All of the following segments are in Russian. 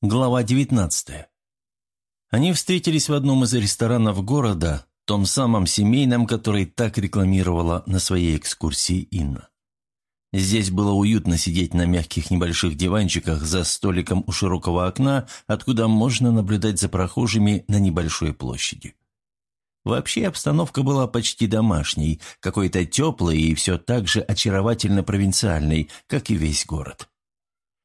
Глава 19. Они встретились в одном из ресторанов города, том самом семейном, который так рекламировала на своей экскурсии Инна. Здесь было уютно сидеть на мягких небольших диванчиках за столиком у широкого окна, откуда можно наблюдать за прохожими на небольшой площади. Вообще обстановка была почти домашней, какой-то теплой и все так же очаровательно провинциальной, как и весь город.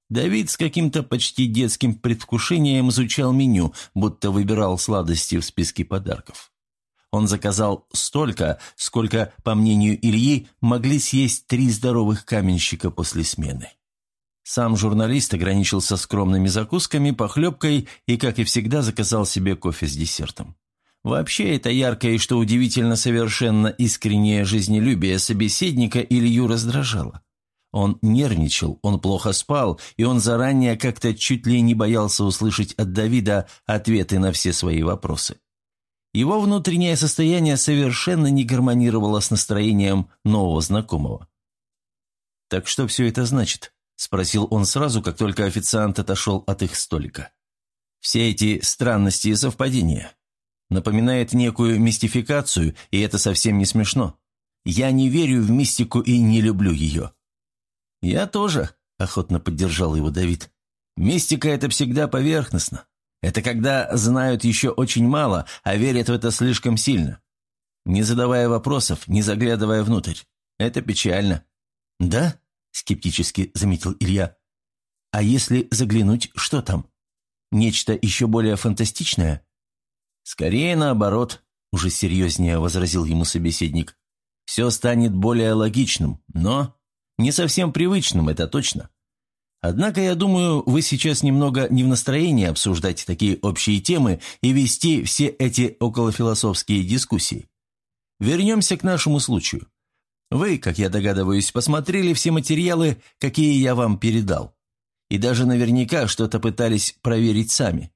Давид с каким-то почти детским предвкушением изучал меню, будто выбирал сладости в списке подарков. Он заказал столько, сколько, по мнению Ильи, могли съесть три здоровых каменщика после смены. Сам журналист ограничился скромными закусками, похлебкой и, как и всегда, заказал себе кофе с десертом. Вообще, это яркое и, что удивительно, совершенно искреннее жизнелюбие собеседника Илью раздражало. Он нервничал, он плохо спал, и он заранее как-то чуть ли не боялся услышать от Давида ответы на все свои вопросы. Его внутреннее состояние совершенно не гармонировало с настроением нового знакомого. «Так что все это значит?» – спросил он сразу, как только официант отошел от их столика. «Все эти странности и совпадения. Напоминает некую мистификацию, и это совсем не смешно. Я не верю в мистику и не люблю ее. «Я тоже», – охотно поддержал его Давид. «Мистика – это всегда поверхностно. Это когда знают еще очень мало, а верят в это слишком сильно. Не задавая вопросов, не заглядывая внутрь. Это печально». «Да?» – скептически заметил Илья. «А если заглянуть, что там? Нечто еще более фантастичное?» «Скорее наоборот», – уже серьезнее возразил ему собеседник. «Все станет более логичным, но не совсем привычным, это точно. Однако, я думаю, вы сейчас немного не в настроении обсуждать такие общие темы и вести все эти околофилософские дискуссии. Вернемся к нашему случаю. Вы, как я догадываюсь, посмотрели все материалы, какие я вам передал. И даже наверняка что-то пытались проверить сами.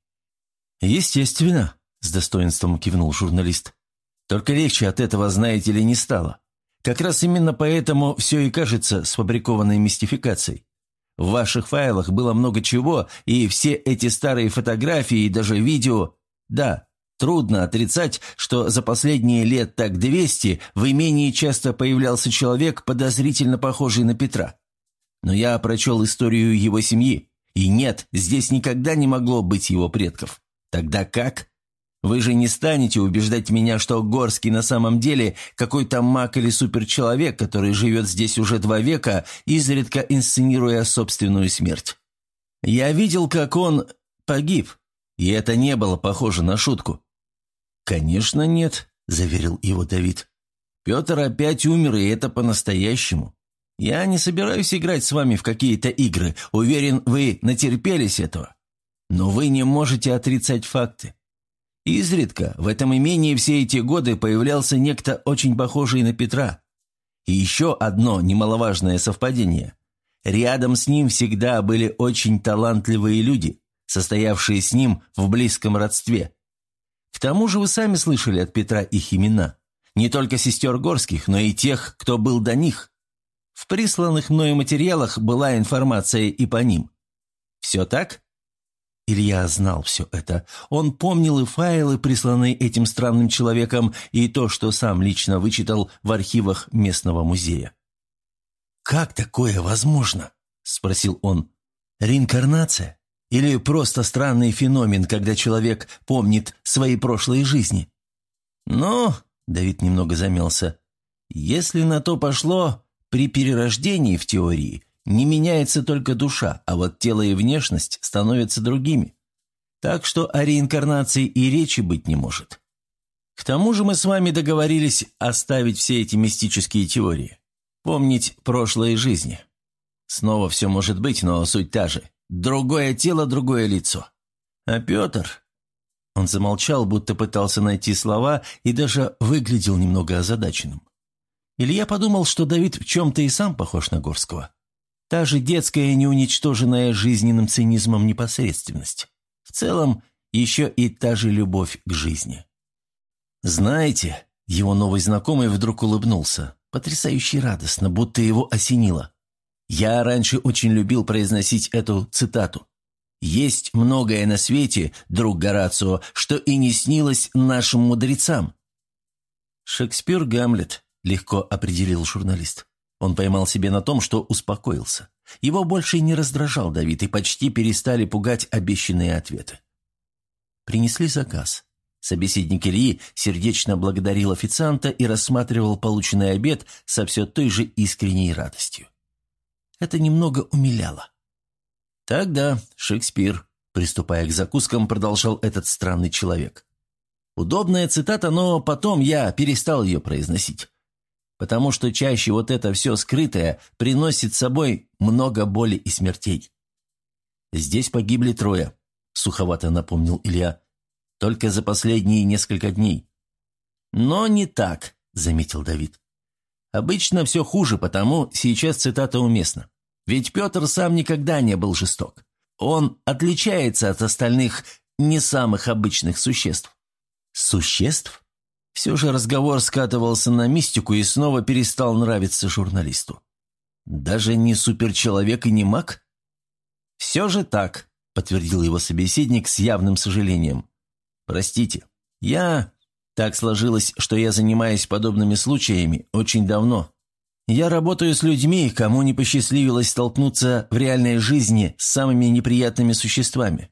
«Естественно», – с достоинством кивнул журналист. «Только легче от этого, знаете ли, не стало. Как раз именно поэтому все и кажется сфабрикованной мистификацией. В ваших файлах было много чего, и все эти старые фотографии и даже видео... Да, трудно отрицать, что за последние лет так 200 в имении часто появлялся человек, подозрительно похожий на Петра. Но я прочел историю его семьи, и нет, здесь никогда не могло быть его предков. Тогда как? Вы же не станете убеждать меня, что Горский на самом деле какой-то маг или суперчеловек, который живет здесь уже два века, изредка инсценируя собственную смерть. Я видел, как он погиб, и это не было похоже на шутку». «Конечно нет», – заверил его Давид. «Петр опять умер, и это по-настоящему. Я не собираюсь играть с вами в какие-то игры. Уверен, вы натерпелись этого. Но вы не можете отрицать факты. Изредка в этом имении все эти годы появлялся некто очень похожий на Петра. И еще одно немаловажное совпадение. Рядом с ним всегда были очень талантливые люди, состоявшие с ним в близком родстве. К тому же вы сами слышали от Петра их имена. Не только сестер Горских, но и тех, кто был до них. В присланных мною материалах была информация и по ним. Все так? Илья знал все это. Он помнил и файлы, присланные этим странным человеком, и то, что сам лично вычитал в архивах местного музея. «Как такое возможно?» – спросил он. «Реинкарнация? Или просто странный феномен, когда человек помнит свои прошлые жизни?» «Ну», – Давид немного замялся, – «если на то пошло, при перерождении в теории не меняется только душа, а вот тело и внешность становятся другими. Так что о реинкарнации и речи быть не может. К тому же мы с вами договорились оставить все эти мистические теории. Помнить прошлые жизни. Снова все может быть, но суть та же. Другое тело, другое лицо. А Петр... Он замолчал, будто пытался найти слова и даже выглядел немного озадаченным. Илья подумал, что Давид в чем-то и сам похож на Горского. Та же детская, неуничтоженная жизненным цинизмом непосредственность. В целом, еще и та же любовь к жизни. «Знаете...» — его новый знакомый вдруг улыбнулся, потрясающе радостно, будто его осенило. «Я раньше очень любил произносить эту цитату. Есть многое на свете, друг Горацио, что и не снилось нашим мудрецам». «Шекспир Гамлет», — легко определил журналист. Он поймал себе на том, что успокоился. Его больше не раздражал Давид, и почти перестали пугать обещанные ответы. Принесли заказ. Собеседник Ильи сердечно благодарил официанта и рассматривал полученный обед со все той же искренней радостью. Это немного умиляло. «Тогда, Шекспир», приступая к закускам, продолжал этот странный человек. Удобная цитата, но потом я перестал ее произносить. Потому что чаще вот это все скрытое приносит с собой много боли и смертей. «Здесь погибли трое», — суховато напомнил Илья. «Только за последние несколько дней». «Но не так», — заметил Давид. «Обычно все хуже, потому сейчас цитата уместна. Ведь Петр сам никогда не был жесток. Он отличается от остальных не самых обычных существ. Существ? Все же разговор скатывался на мистику и снова перестал нравиться журналисту. Даже не суперчеловек и не маг? Все же так, подтвердил его собеседник с явным сожалением. Простите, я... Так сложилось, что я занимаюсь подобными случаями очень давно, я работаю с людьми, кому не посчастливилось столкнуться в реальной жизни с самыми неприятными существами.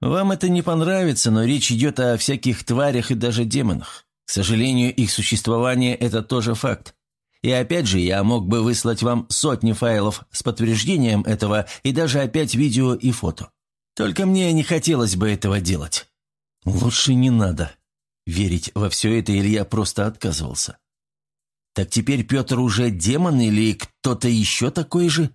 Вам это не понравится, но речь идет о всяких тварях и даже демонах. К сожалению, их существование – это тоже факт. И опять же, я мог бы выслать вам сотни файлов с подтверждением этого и даже опять видео и фото. Только мне не хотелось бы этого делать. Лучше не надо. Верить во все это Илья просто отказывался. Так теперь Петр уже демон или кто-то еще такой же?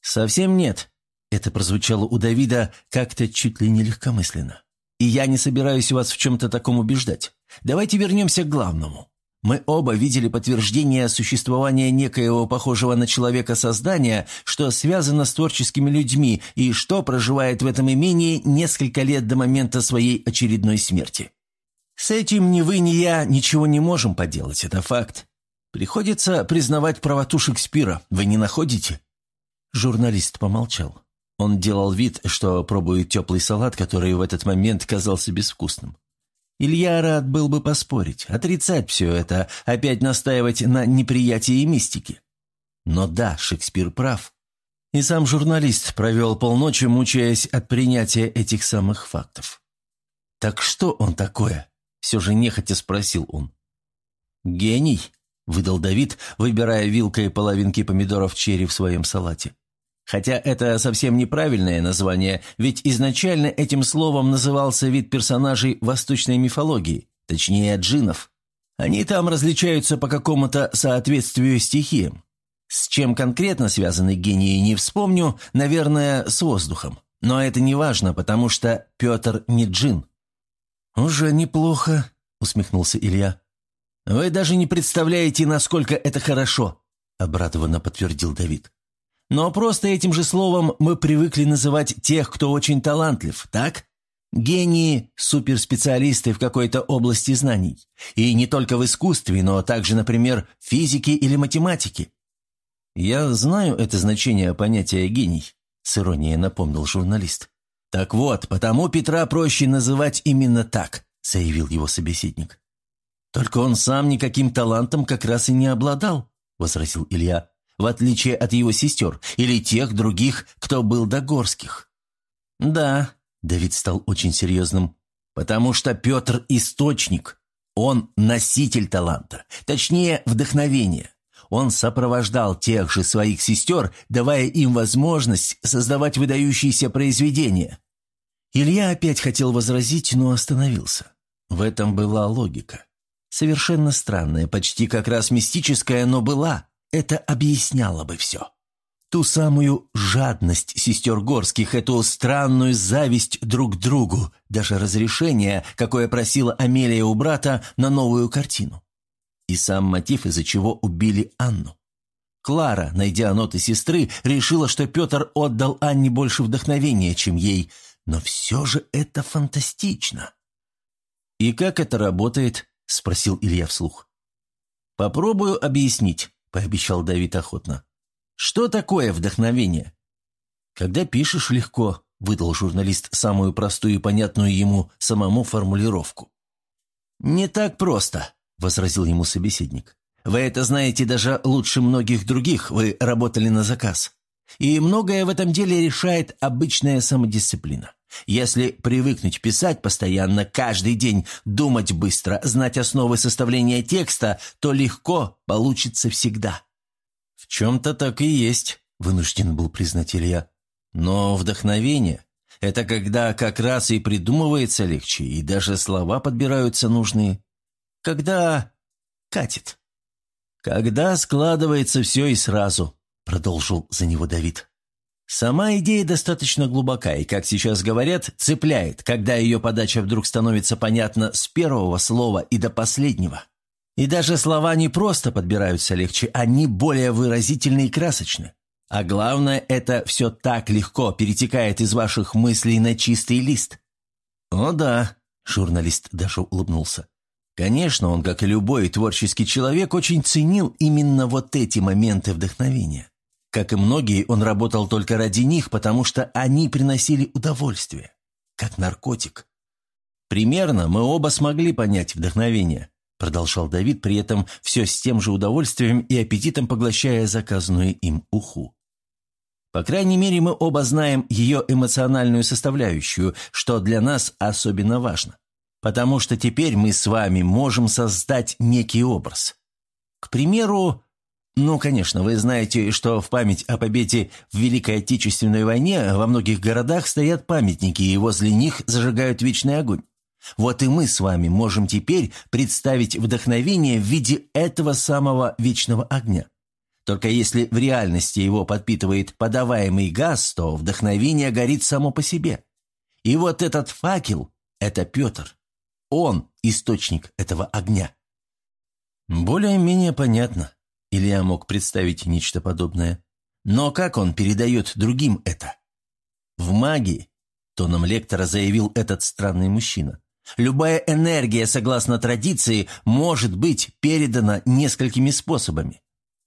Совсем нет. Это прозвучало у Давида как-то чуть ли не легкомысленно. И я не собираюсь вас в чем-то таком убеждать. Давайте вернемся к главному. Мы оба видели подтверждение существования некоего похожего на человека создания, что связано с творческими людьми и что проживает в этом имении несколько лет до момента своей очередной смерти. С этим ни вы, ни я ничего не можем поделать, это факт. Приходится признавать правоту Шекспира, вы не находите?» Журналист помолчал. Он делал вид, что пробует теплый салат, который в этот момент казался безвкусным. Илья рад был бы поспорить, отрицать все это, опять настаивать на неприятии мистики. Но да, Шекспир прав. И сам журналист провел полночи, мучаясь от принятия этих самых фактов. «Так что он такое?» – все же нехотя спросил он. «Гений», выдал Давид, выбирая вилкой половинки помидоров черри в своем салате. Хотя это совсем неправильное название, ведь изначально этим словом назывался вид персонажей восточной мифологии, точнее джинов. Они там различаются по какому-то соответствию стихиям. С чем конкретно связаны гении, не вспомню, наверное, с воздухом. Но это не важно, потому что Петр не джин. «Уже неплохо», — усмехнулся Илья. «Вы даже не представляете, насколько это хорошо», – обрадованно подтвердил Давид. «Но просто этим же словом мы привыкли называть тех, кто очень талантлив, так? Гении – суперспециалисты в какой-то области знаний. И не только в искусстве, но также, например, в физике или математике». «Я знаю это значение понятия «гений», – с иронией напомнил журналист. «Так вот, потому Петра проще называть именно так», – заявил его собеседник. «Только он сам никаким талантом как раз и не обладал», — возразил Илья, «в отличие от его сестер или тех других, кто был до горских». «Да», — Давид стал очень серьезным, «потому что Петр — источник, он носитель таланта, точнее, вдохновения». Он сопровождал тех же своих сестер, давая им возможность создавать выдающиеся произведения. Илья опять хотел возразить, но остановился. В этом была логика. Совершенно странная, почти как раз мистическая, но была. Это объясняло бы все. Ту самую жадность сестер Горских, эту странную зависть друг к другу, даже разрешение, какое просила Амелия у брата на новую картину. И сам мотив, из-за чего убили Анну. Клара, найдя ноты сестры, решила, что Петр отдал Анне больше вдохновения, чем ей, но все же это фантастично. «И как это работает?» – спросил Илья вслух. «Попробую объяснить», – пообещал Давид охотно. «Что такое вдохновение?» «Когда пишешь легко, – выдал журналист самую простую и понятную ему самому формулировку. «Не так просто», – возразил ему собеседник. «Вы это знаете даже лучше многих других, вы работали на заказ. И многое в этом деле решает обычная самодисциплина. Если привыкнуть писать постоянно, каждый день, думать быстро, знать основы составления текста, то легко получится всегда». «В чем-то так и есть», – вынужден был признать Илья. «Но вдохновение – это когда как раз и придумывается легче, и даже слова подбираются нужные. Когда катит. Когда складывается все и сразу», – продолжил за него Давид. Сама идея достаточно глубока и, как сейчас говорят, цепляет, когда ее подача вдруг становится понятна с первого слова и до последнего. И даже слова не просто подбираются легче, они более выразительны и красочны. А главное, это все так легко перетекает из ваших мыслей на чистый лист. «О да», – журналист даже улыбнулся. Конечно, он, как и любой творческий человек, очень ценил именно вот эти моменты вдохновения. Как и многие, он работал только ради них, потому что они приносили удовольствие, как наркотик. «Примерно мы оба смогли понять вдохновение», продолжал Давид, при этом все с тем же удовольствием и аппетитом поглощая заказанную им уху. По крайней мере, мы оба знаем ее эмоциональную составляющую, что для нас особенно важно. Потому что теперь мы с вами можем создать некий образ. К примеру, ну, конечно, вы знаете, что в память о победе в Великой Отечественной войне во многих городах стоят памятники, и возле них зажигают вечный огонь. Вот и мы с вами можем теперь представить вдохновение в виде этого самого вечного огня. Только если в реальности его подпитывает подаваемый газ, то вдохновение горит само по себе. И вот этот факел – это Петр. Он – источник этого огня. Более-менее понятно. Илья мог представить нечто подобное. Но как он передает другим это? В магии, тоном лектора заявил этот странный мужчина. Любая энергия, согласно традиции, может быть передана несколькими способами.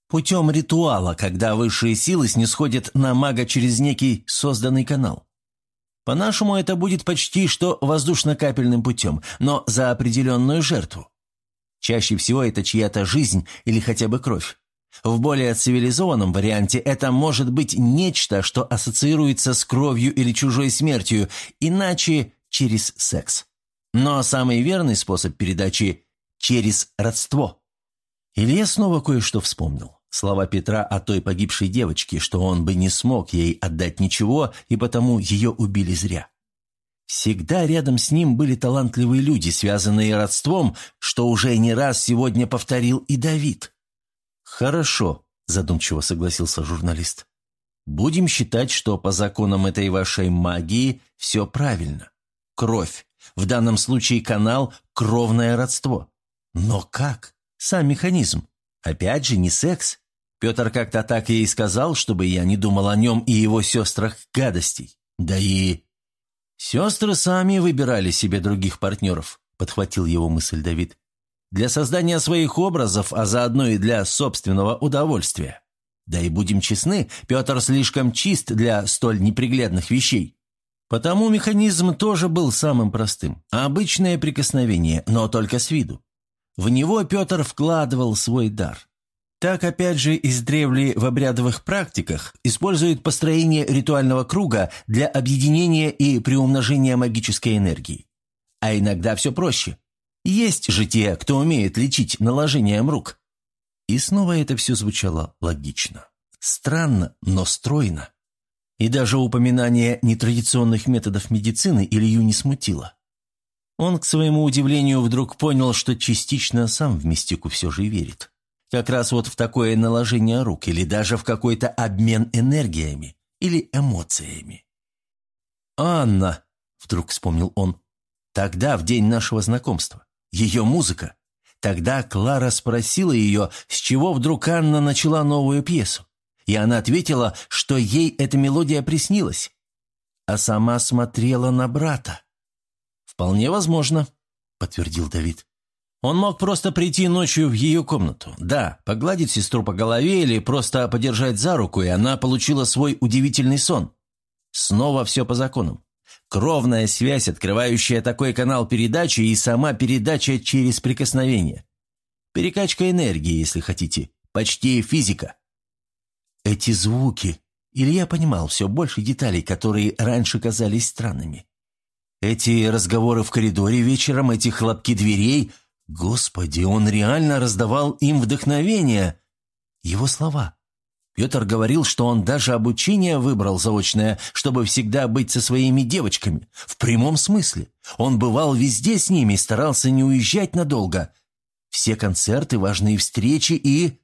Путем ритуала, когда высшие силы снисходят на мага через некий созданный канал. По-нашему, это будет почти что воздушно-капельным путем, но за определенную жертву. Чаще всего это чья-то жизнь или хотя бы кровь. В более цивилизованном варианте это может быть нечто, что ассоциируется с кровью или чужой смертью, иначе через секс. Но самый верный способ передачи – через родство. Илья снова кое-что вспомнил. Слова Петра о той погибшей девочке, что он бы не смог ей отдать ничего, и потому ее убили зря. Всегда рядом с ним были талантливые люди, связанные родством, что уже не раз сегодня повторил и Давид. «Хорошо», – задумчиво согласился журналист. «Будем считать, что по законам этой вашей магии все правильно. Кровь. В данном случае канал – кровное родство. Но как? Сам механизм. Опять же, не секс. Петр как-то так ей сказал, чтобы я не думал о нем и его сестрах гадостей. Да и «Сестры сами выбирали себе других партнеров», – подхватил его мысль Давид. «Для создания своих образов, а заодно и для собственного удовольствия. Да и будем честны, Петр слишком чист для столь неприглядных вещей. Потому механизм тоже был самым простым. Обычное прикосновение, но только с виду. В него Петр вкладывал свой дар. Так, опять же, издревле в обрядовых практиках используют построение ритуального круга для объединения и приумножения магической энергии. А иногда все проще. Есть же те, кто умеет лечить наложением рук. И снова это все звучало логично. Странно, но стройно. И даже упоминание нетрадиционных методов медицины Илью не смутило. Он, к своему удивлению, вдруг понял, что частично сам в мистику все же верит. Как раз вот в такое наложение рук или даже в какой-то обмен энергиями или эмоциями. «Анна!» – вдруг вспомнил он. «Тогда, в день нашего знакомства. Ее музыка. Тогда Клара спросила ее, с чего вдруг Анна начала новую пьесу. И она ответила, что ей эта мелодия приснилась. А сама смотрела на брата. «Вполне возможно», – подтвердил Давид. Он мог просто прийти ночью в ее комнату. Да, погладить сестру по голове или просто подержать за руку, и она получила свой удивительный сон. Снова все по законам. Кровная связь, открывающая такой канал передачи, и сама передача через прикосновение. Перекачка энергии, если хотите. Почти физика. Эти звуки. Илья понимал все больше деталей, которые раньше казались странными. Эти разговоры в коридоре вечером, эти хлопки дверей. Господи, он реально раздавал им вдохновение. Его слова. Петр говорил, что он даже обучение выбрал заочное, чтобы всегда быть со своими девочками. В прямом смысле. Он бывал везде с ними, старался не уезжать надолго. Все концерты, важные встречи и...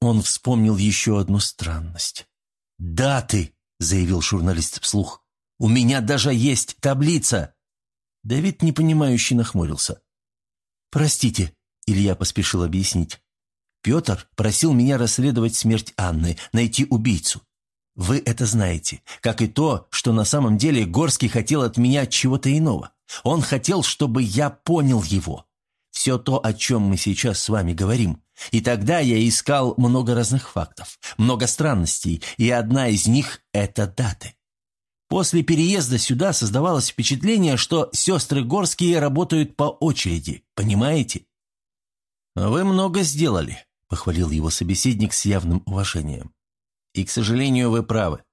Он вспомнил еще одну странность. «Даты!» — заявил журналист вслух. «У меня даже есть таблица!» Давид непонимающе нахмурился. «Простите», — Илья поспешил объяснить. Петр просил меня расследовать смерть Анны, найти убийцу. Вы это знаете, как и то, что на самом деле Горский хотел от меня чего-то иного. Он хотел, чтобы я понял его. Все то, о чем мы сейчас с вами говорим. И тогда я искал много разных фактов, много странностей, и одна из них – это даты. После переезда сюда создавалось впечатление, что сестры Горские работают по очереди, понимаете? «Вы много сделали», – похвалил его собеседник с явным уважением. «И, к сожалению, вы правы.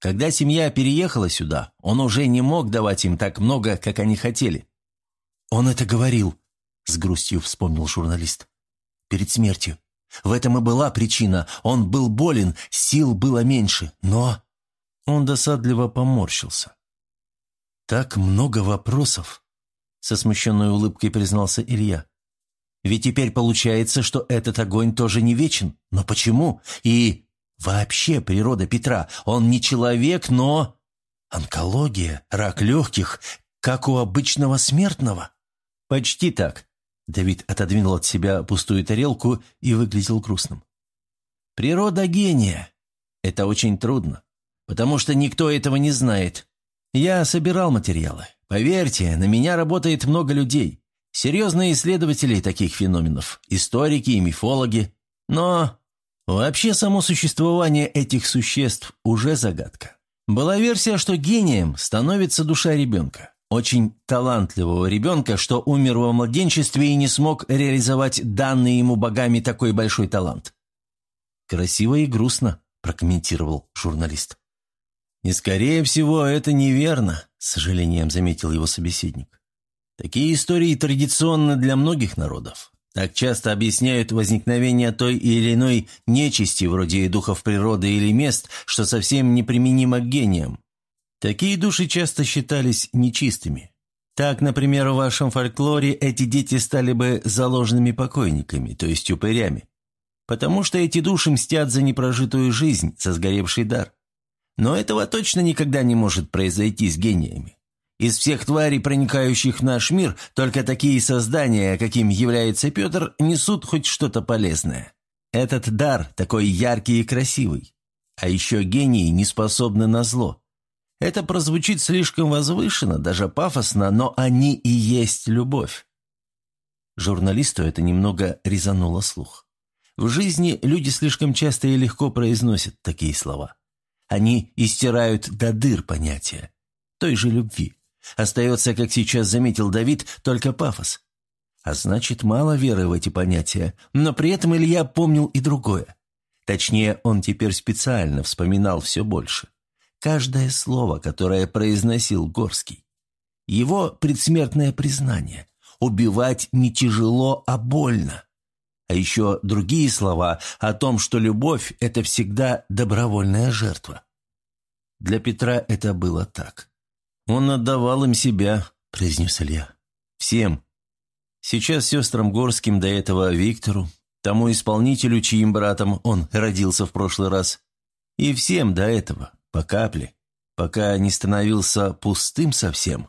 Когда семья переехала сюда, он уже не мог давать им так много, как они хотели». «Он это говорил», – с грустью вспомнил журналист. «Перед смертью. В этом и была причина. Он был болен, сил было меньше, но...» Он досадливо поморщился. «Так много вопросов», — со смущенной улыбкой признался Илья. Ведь теперь получается, что этот огонь тоже не вечен. Но почему? И вообще природа Петра. Он не человек, но... Онкология, рак легких, как у обычного смертного. Почти так. Давид отодвинул от себя пустую тарелку и выглядел грустным. Природа гения. Это очень трудно, потому что никто этого не знает. Я собирал материалы. Поверьте, на меня работает много людей. Серьезные исследователи таких феноменов, историки и мифологи. Но вообще само существование этих существ уже загадка. Была версия, что гением становится душа ребенка. Очень талантливого ребенка, что умер во младенчестве и не смог реализовать данный ему богами такой большой талант. «Красиво и грустно», – прокомментировал журналист. «И, скорее всего, это неверно», – с сожалением заметил его собеседник. Такие истории традиционны для многих народов. Так часто объясняют возникновение той или иной нечисти, вроде духов природы или мест, что совсем неприменимо к гениям. Такие души часто считались нечистыми. Так, например, в вашем фольклоре эти дети стали бы заложенными покойниками, то есть упырями. Потому что эти души мстят за непрожитую жизнь, за сгоревший дар. Но этого точно никогда не может произойти с гениями. Из всех тварей, проникающих в наш мир, только такие создания, каким является Петр, несут хоть что-то полезное. Этот дар такой яркий и красивый. А еще гении не способны на зло. Это прозвучит слишком возвышенно, даже пафосно, но они и есть любовь. Журналисту это немного резануло слух. В жизни люди слишком часто и легко произносят такие слова. Они истирают до дыр понятия той же любви. Остается, как сейчас заметил Давид, только пафос. А значит, мало веры в эти понятия. Но при этом Илья помнил и другое. Точнее, он теперь специально вспоминал все больше. Каждое слово, которое произносил Горский. Его предсмертное признание. Убивать не тяжело, а больно. А еще другие слова о том, что любовь – это всегда добровольная жертва. Для Петра это было так. «Он отдавал им себя», – произнес Илья. «Всем. Сейчас сестрам Горским, до этого Виктору, тому исполнителю, чьим братом он родился в прошлый раз, и всем до этого, по капле, пока не становился пустым совсем.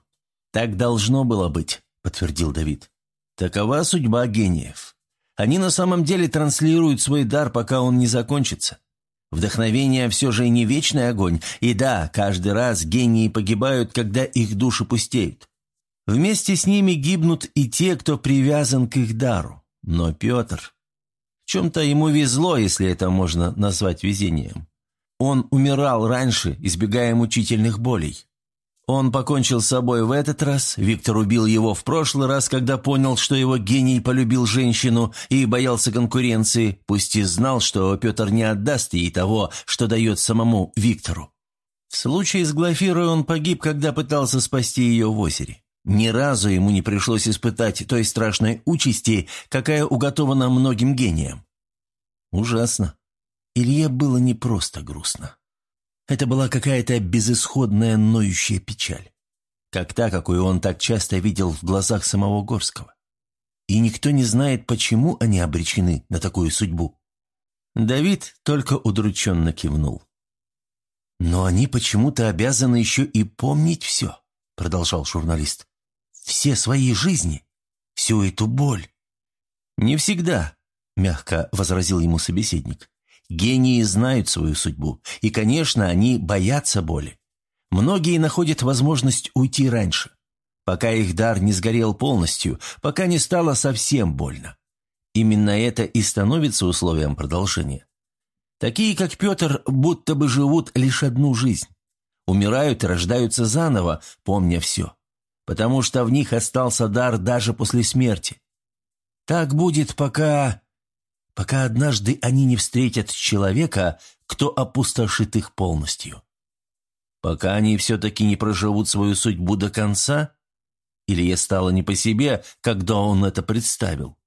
Так должно было быть», – подтвердил Давид. «Такова судьба гениев. Они на самом деле транслируют свой дар, пока он не закончится. Вдохновение все же не вечный огонь, и да, каждый раз гении погибают, когда их души пустеют. Вместе с ними гибнут и те, кто привязан к их дару. Но Петр... В чем-то ему везло, если это можно назвать везением. Он умирал раньше, избегая мучительных болей. Он покончил с собой в этот раз, Виктор убил его в прошлый раз, когда понял, что его гений полюбил женщину и боялся конкуренции, пусть и знал, что Петр не отдаст ей того, что дает самому Виктору. В случае с Глафирой он погиб, когда пытался спасти ее в озере. Ни разу ему не пришлось испытать той страшной участи, какая уготована многим гениям. Ужасно. Илье было не просто грустно. Это была какая-то безысходная ноющая печаль. Как та, какую он так часто видел в глазах самого Горского. И никто не знает, почему они обречены на такую судьбу. Давид только удрученно кивнул. «Но они почему-то обязаны еще и помнить все», — продолжал журналист. «Все свои жизни, всю эту боль». «Не всегда», — мягко возразил ему собеседник. Гении знают свою судьбу, и, конечно, они боятся боли. Многие находят возможность уйти раньше, пока их дар не сгорел полностью, пока не стало совсем больно. Именно это и становится условием продолжения. Такие, как Петр, будто бы живут лишь одну жизнь. Умирают и рождаются заново, помня все. Потому что в них остался дар даже после смерти. Так будет, пока пока однажды они не встретят человека, кто опустошит их полностью. Пока они все-таки не проживут свою судьбу до конца, или я стало не по себе, когда он это представил.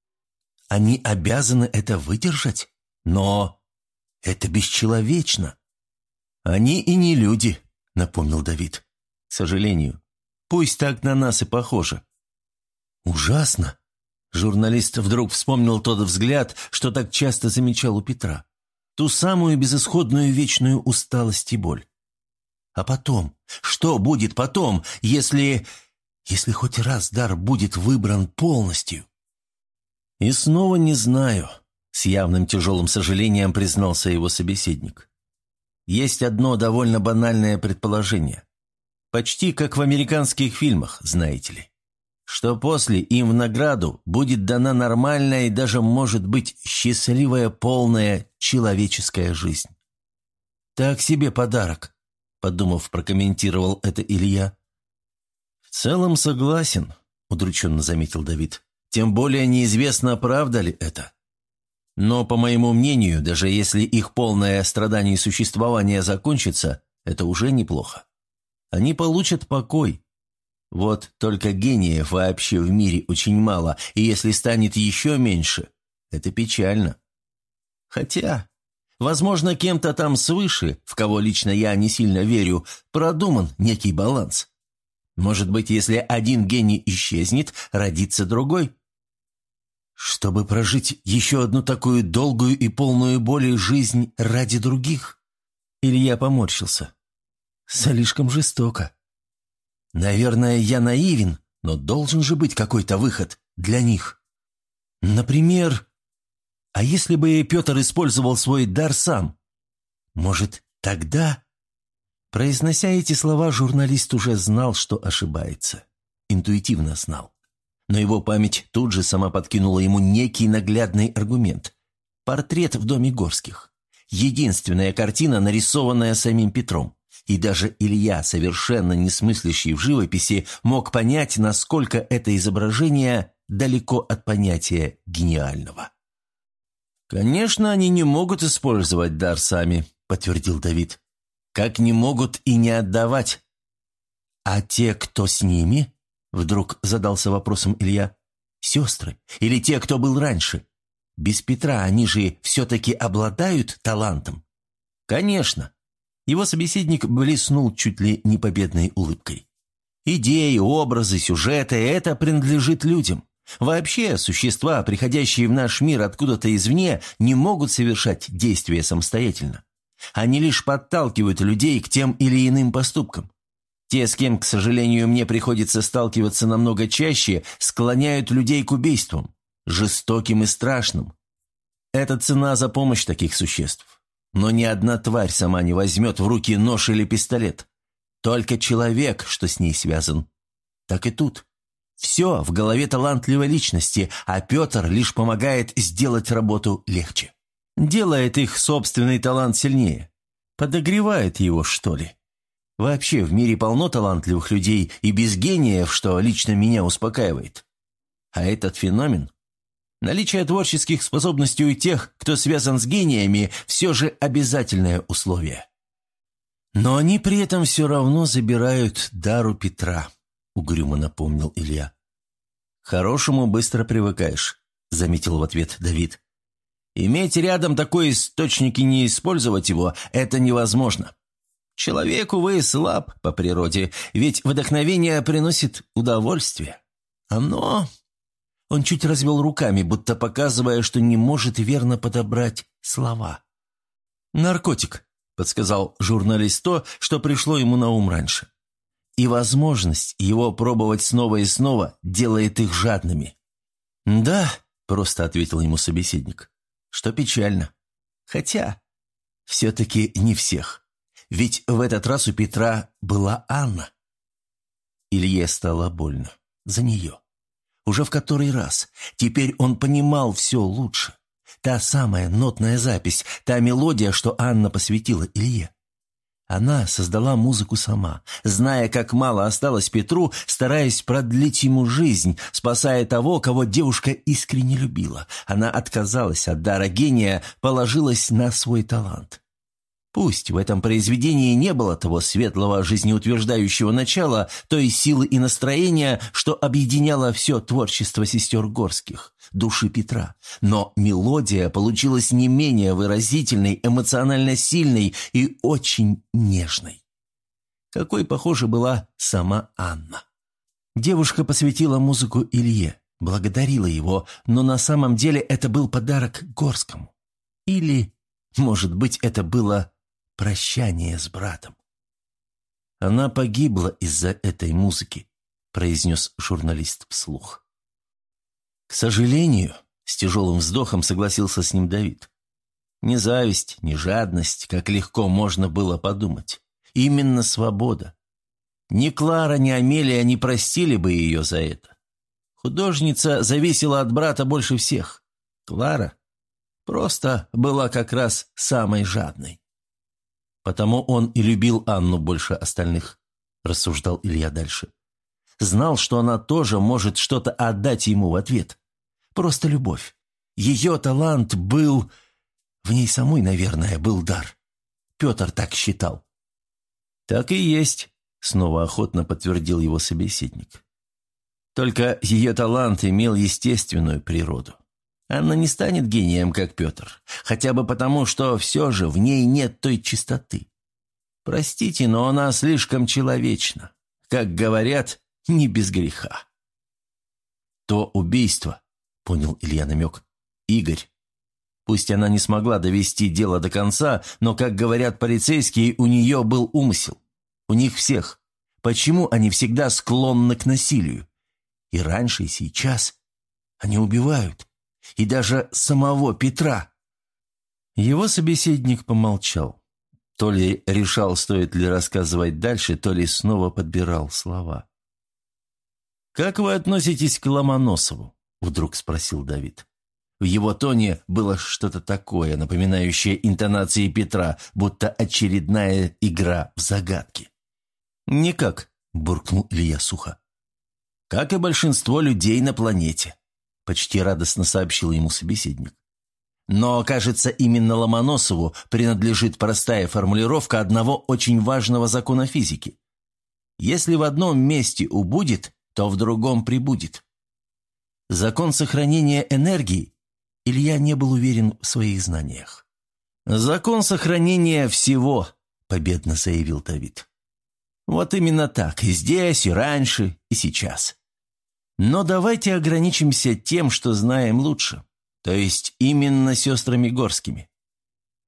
Они обязаны это выдержать, но это бесчеловечно. Они и не люди, напомнил Давид. К сожалению. Пусть так на нас и похоже. Ужасно, Журналист вдруг вспомнил тот взгляд, что так часто замечал у Петра. Ту самую безысходную вечную усталость и боль. А потом? Что будет потом, если... если хоть раз дар будет выбран полностью? И снова не знаю, с явным тяжелым сожалением признался его собеседник. Есть одно довольно банальное предположение. Почти как в американских фильмах, знаете ли что после им в награду будет дана нормальная и даже, может быть, счастливая полная человеческая жизнь. «Так себе подарок», — подумав, прокомментировал это Илья. «В целом согласен», — удрученно заметил Давид. «Тем более неизвестно, правда ли это. Но, по моему мнению, даже если их полное страдание и существование закончится, это уже неплохо. Они получат покой, вот только гениев вообще в мире очень мало, и если станет еще меньше, это печально. Хотя, возможно, кем-то там свыше, в кого лично я не сильно верю, продуман некий баланс. Может быть, если один гений исчезнет, родится другой? Чтобы прожить еще одну такую долгую и полную боли жизнь ради других? Илья поморщился. Слишком жестоко. Наверное, я наивен, но должен же быть какой-то выход для них. Например, а если бы Петр использовал свой дар сам? Может, тогда... Произнося эти слова, журналист уже знал, что ошибается. Интуитивно знал. Но его память тут же сама подкинула ему некий наглядный аргумент. Портрет в доме Горских. Единственная картина, нарисованная самим Петром. И даже Илья, совершенно не смыслящий в живописи, мог понять, насколько это изображение далеко от понятия гениального. «Конечно, они не могут использовать дар сами», — подтвердил Давид. «Как не могут и не отдавать». «А те, кто с ними?» — вдруг задался вопросом Илья. «Сестры? Или те, кто был раньше? Без Петра они же все-таки обладают талантом?» «Конечно. Его собеседник блеснул чуть ли не победной улыбкой. «Идеи, образы, сюжеты – это принадлежит людям. Вообще, существа, приходящие в наш мир откуда-то извне, не могут совершать действия самостоятельно. Они лишь подталкивают людей к тем или иным поступкам. Те, с кем, к сожалению, мне приходится сталкиваться намного чаще, склоняют людей к убийствам, жестоким и страшным. Это цена за помощь таких существ. Но ни одна тварь сама не возьмет в руки нож или пистолет. Только человек, что с ней связан. Так и тут. Все в голове талантливой личности, а Петр лишь помогает сделать работу легче. Делает их собственный талант сильнее. подогревает его, что ли. Вообще, в мире полно талантливых людей и без гениев, что лично меня успокаивает. А этот феномен Наличие творческих способностей у тех, кто связан с гениями, все же обязательное условие. Но они при этом все равно забирают дару Петра, угрюмо напомнил Илья. Хорошему быстро привыкаешь, заметил в ответ Давид. Иметь рядом такой источник и не использовать его – это невозможно. Человеку вы слаб по природе, ведь вдохновение приносит удовольствие. Оно он чуть развел руками, будто показывая, что не может верно подобрать слова. «Наркотик», — подсказал журналист то, что пришло ему на ум раньше. «И возможность его пробовать снова и снова делает их жадными». «Да», — просто ответил ему собеседник, — «что печально. Хотя, все-таки не всех. Ведь в этот раз у Петра была Анна». Илье стало больно. За нее. Уже в который раз. Теперь он понимал все лучше. Та самая нотная запись, та мелодия, что Анна посвятила Илье. Она создала музыку сама, зная, как мало осталось Петру, стараясь продлить ему жизнь, спасая того, кого девушка искренне любила. Она отказалась от дара гения, положилась на свой талант. Пусть в этом произведении не было того светлого жизнеутверждающего начала, той силы и настроения, что объединяло все творчество сестер Горских, души Петра, но мелодия получилась не менее выразительной, эмоционально сильной и очень нежной. Какой, похоже, была сама Анна. Девушка посвятила музыку Илье, благодарила его, но на самом деле это был подарок Горскому. Или, может быть, это было прощание с братом. «Она погибла из-за этой музыки», – произнес журналист вслух. «К сожалению», – с тяжелым вздохом согласился с ним Давид. «Ни зависть, ни жадность, как легко можно было подумать. Именно свобода. Ни Клара, ни Амелия не простили бы ее за это. Художница зависела от брата больше всех. Клара просто была как раз самой жадной. Потому он и любил Анну больше остальных, рассуждал Илья дальше. Знал, что она тоже может что-то отдать ему в ответ. Просто любовь. Ее талант был... В ней самой, наверное, был дар. Петр так считал. «Так и есть», — снова охотно подтвердил его собеседник. «Только ее талант имел естественную природу. Анна не станет гением, как Петр, хотя бы потому, что все же в ней нет той чистоты. Простите, но она слишком человечна. Как говорят, не без греха. То убийство, понял Илья намек, Игорь. Пусть она не смогла довести дело до конца, но, как говорят полицейские, у нее был умысел. У них всех. Почему они всегда склонны к насилию? И раньше, и сейчас. Они убивают и даже самого Петра. Его собеседник помолчал. То ли решал, стоит ли рассказывать дальше, то ли снова подбирал слова. «Как вы относитесь к Ломоносову?» – вдруг спросил Давид. В его тоне было что-то такое, напоминающее интонации Петра, будто очередная игра в загадки. «Никак», – буркнул Илья сухо. «Как и большинство людей на планете почти радостно сообщил ему собеседник. Но, кажется, именно Ломоносову принадлежит простая формулировка одного очень важного закона физики. Если в одном месте убудет, то в другом прибудет. Закон сохранения энергии Илья не был уверен в своих знаниях. «Закон сохранения всего», — победно заявил Давид. «Вот именно так, и здесь, и раньше, и сейчас. Но давайте ограничимся тем, что знаем лучше, то есть именно сестрами Горскими.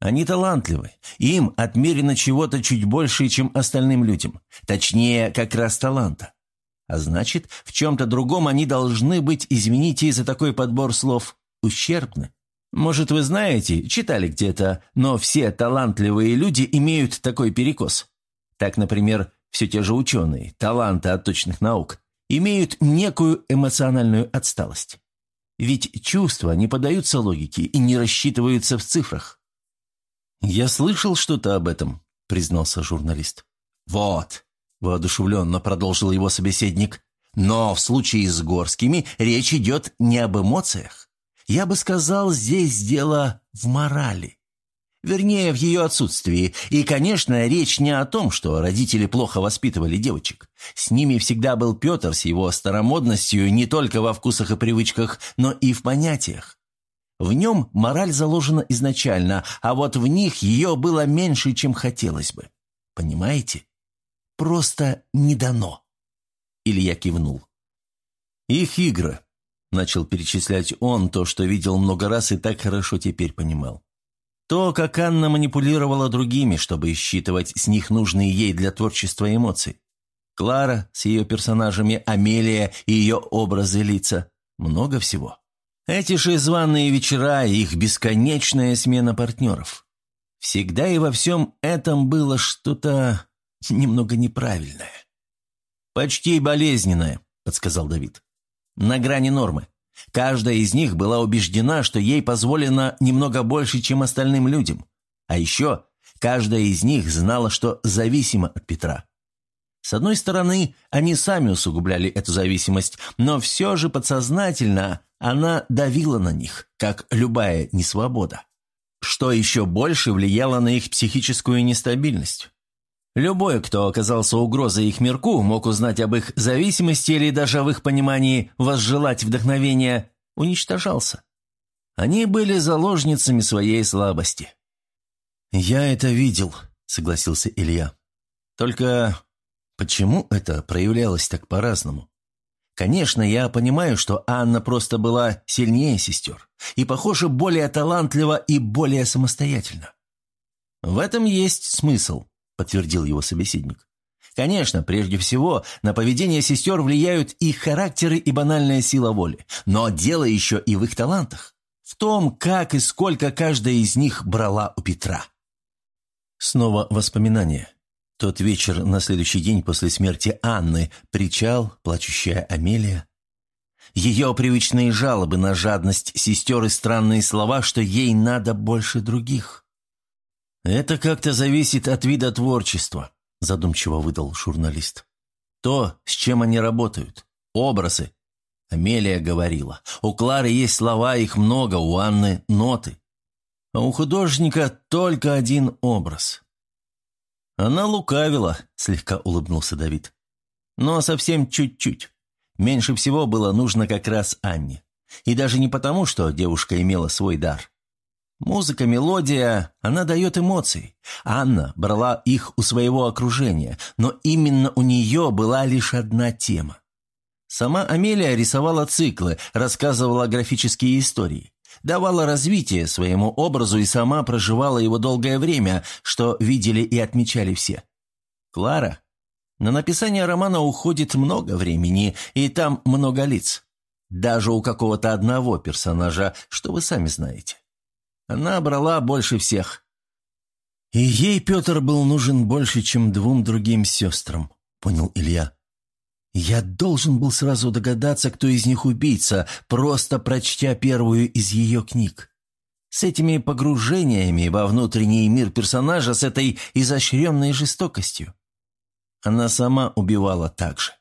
Они талантливы, им отмерено чего-то чуть больше, чем остальным людям, точнее, как раз таланта. А значит, в чем-то другом они должны быть, извините за такой подбор слов, ущербны. Может, вы знаете, читали где-то, но все талантливые люди имеют такой перекос. Так, например, все те же ученые, таланты от точных наук, имеют некую эмоциональную отсталость. Ведь чувства не поддаются логике и не рассчитываются в цифрах. «Я слышал что-то об этом», признался журналист. «Вот», – воодушевленно продолжил его собеседник, «но в случае с Горскими речь идет не об эмоциях. Я бы сказал, здесь дело в морали. Вернее, в ее отсутствии. И, конечно, речь не о том, что родители плохо воспитывали девочек. С ними всегда был Петр с его старомодностью не только во вкусах и привычках, но и в понятиях. В нем мораль заложена изначально, а вот в них ее было меньше, чем хотелось бы. Понимаете? Просто не дано. Илья кивнул. Их игры. Начал перечислять он то, что видел много раз и так хорошо теперь понимал. То, как Анна манипулировала другими, чтобы считывать с них нужные ей для творчества эмоции. Клара с ее персонажами, Амелия и ее образы лица. Много всего. Эти же званые вечера и их бесконечная смена партнеров. Всегда и во всем этом было что-то немного неправильное. «Почти болезненное», — подсказал Давид. «На грани нормы. Каждая из них была убеждена, что ей позволено немного больше, чем остальным людям. А еще каждая из них знала, что зависима от Петра. С одной стороны, они сами усугубляли эту зависимость, но все же подсознательно она давила на них, как любая несвобода. Что еще больше влияло на их психическую нестабильность. Любой, кто оказался угрозой их мирку, мог узнать об их зависимости или даже в их понимании возжелать вдохновения, уничтожался. Они были заложницами своей слабости. «Я это видел», — согласился Илья. «Только почему это проявлялось так по-разному? Конечно, я понимаю, что Анна просто была сильнее сестер и, похоже, более талантлива и более самостоятельна. В этом есть смысл подтвердил его собеседник. Конечно, прежде всего, на поведение сестер влияют их характеры и банальная сила воли. Но дело еще и в их талантах. В том, как и сколько каждая из них брала у Петра. Снова воспоминания. Тот вечер на следующий день после смерти Анны, причал, плачущая Амелия. Ее привычные жалобы на жадность сестер и странные слова, что ей надо больше других. «Это как-то зависит от вида творчества», – задумчиво выдал журналист. «То, с чем они работают. Образы». Амелия говорила. «У Клары есть слова, их много, у Анны – ноты. А у художника только один образ». «Она лукавила», – слегка улыбнулся Давид. «Но совсем чуть-чуть. Меньше всего было нужно как раз Анне. И даже не потому, что девушка имела свой дар. Музыка, мелодия, она дает эмоции. Анна брала их у своего окружения, но именно у нее была лишь одна тема. Сама Амелия рисовала циклы, рассказывала графические истории, давала развитие своему образу и сама проживала его долгое время, что видели и отмечали все. Клара. На написание романа уходит много времени, и там много лиц. Даже у какого-то одного персонажа, что вы сами знаете. Она брала больше всех. И ей Петр был нужен больше, чем двум другим сестрам, понял Илья. Я должен был сразу догадаться, кто из них убийца, просто прочтя первую из ее книг. С этими погружениями во внутренний мир персонажа, с этой изощренной жестокостью. Она сама убивала так же.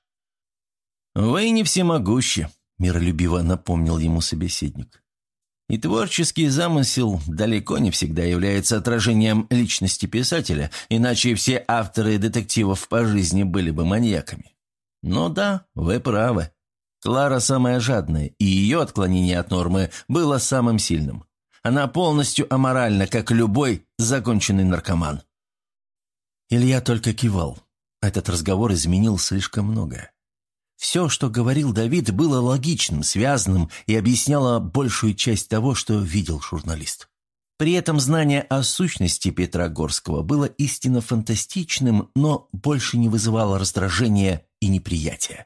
«Вы не всемогущи», — миролюбиво напомнил ему собеседник. И творческий замысел далеко не всегда является отражением личности писателя, иначе все авторы детективов по жизни были бы маньяками. Но да, вы правы. Клара самая жадная, и ее отклонение от нормы было самым сильным. Она полностью аморальна, как любой законченный наркоман. Илья только кивал. Этот разговор изменил слишком многое. Все, что говорил Давид, было логичным, связанным и объясняло большую часть того, что видел журналист. При этом знание о сущности Петра Горского было истинно фантастичным, но больше не вызывало раздражения и неприятия.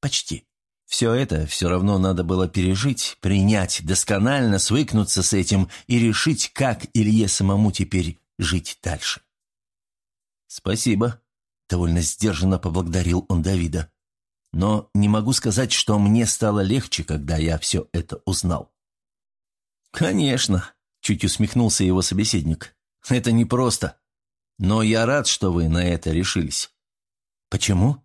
Почти. Все это все равно надо было пережить, принять, досконально свыкнуться с этим и решить, как Илье самому теперь жить дальше. «Спасибо», — довольно сдержанно поблагодарил он Давида но не могу сказать, что мне стало легче, когда я все это узнал». «Конечно», — чуть усмехнулся его собеседник. «Это непросто. Но я рад, что вы на это решились». «Почему?»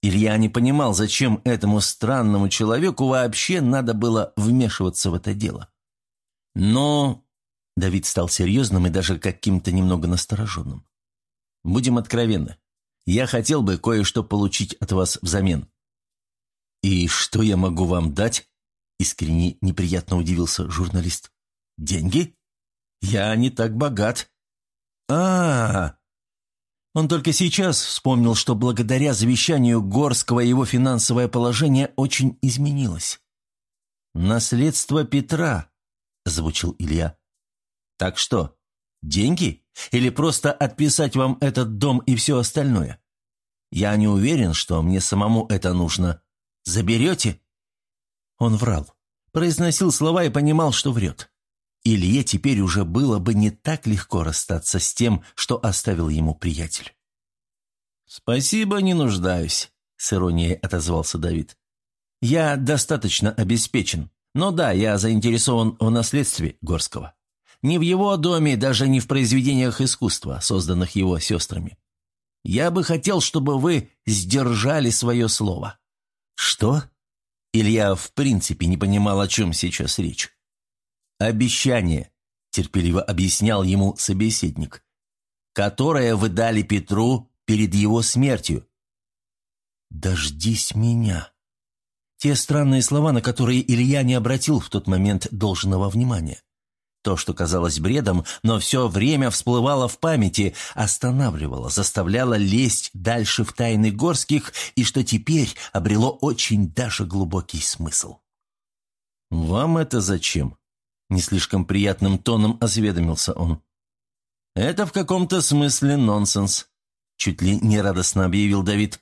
Илья не понимал, зачем этому странному человеку вообще надо было вмешиваться в это дело. Но Давид стал серьезным и даже каким-то немного настороженным. «Будем откровенны. Я хотел бы кое-что получить от вас взамен». «И что я могу вам дать?» Искренне неприятно удивился журналист. «Деньги? Я не так богат». А, -а, а Он только сейчас вспомнил, что благодаря завещанию Горского его финансовое положение очень изменилось. «Наследство Петра», — озвучил Илья. «Так что, деньги? Или просто отписать вам этот дом и все остальное? Я не уверен, что мне самому это нужно. Заберете?» Он врал. Произносил слова и понимал, что врет. Илье теперь уже было бы не так легко расстаться с тем, что оставил ему приятель. «Спасибо, не нуждаюсь», — с иронией отозвался Давид. «Я достаточно обеспечен. Но да, я заинтересован в наследстве Горского. Не в его доме, даже не в произведениях искусства, созданных его сестрами. Я бы хотел, чтобы вы сдержали свое слово». «Что?» Илья в принципе не понимал, о чем сейчас речь. «Обещание», – терпеливо объяснял ему собеседник, «которое вы дали Петру перед его смертью». «Дождись меня». Те странные слова, на которые Илья не обратил в тот момент должного внимания. То, что казалось бредом, но все время всплывало в памяти, останавливало, заставляло лезть дальше в тайны горских, и что теперь обрело очень даже глубокий смысл. «Вам это зачем?» – не слишком приятным тоном осведомился он. «Это в каком-то смысле нонсенс», – чуть ли не радостно объявил Давид.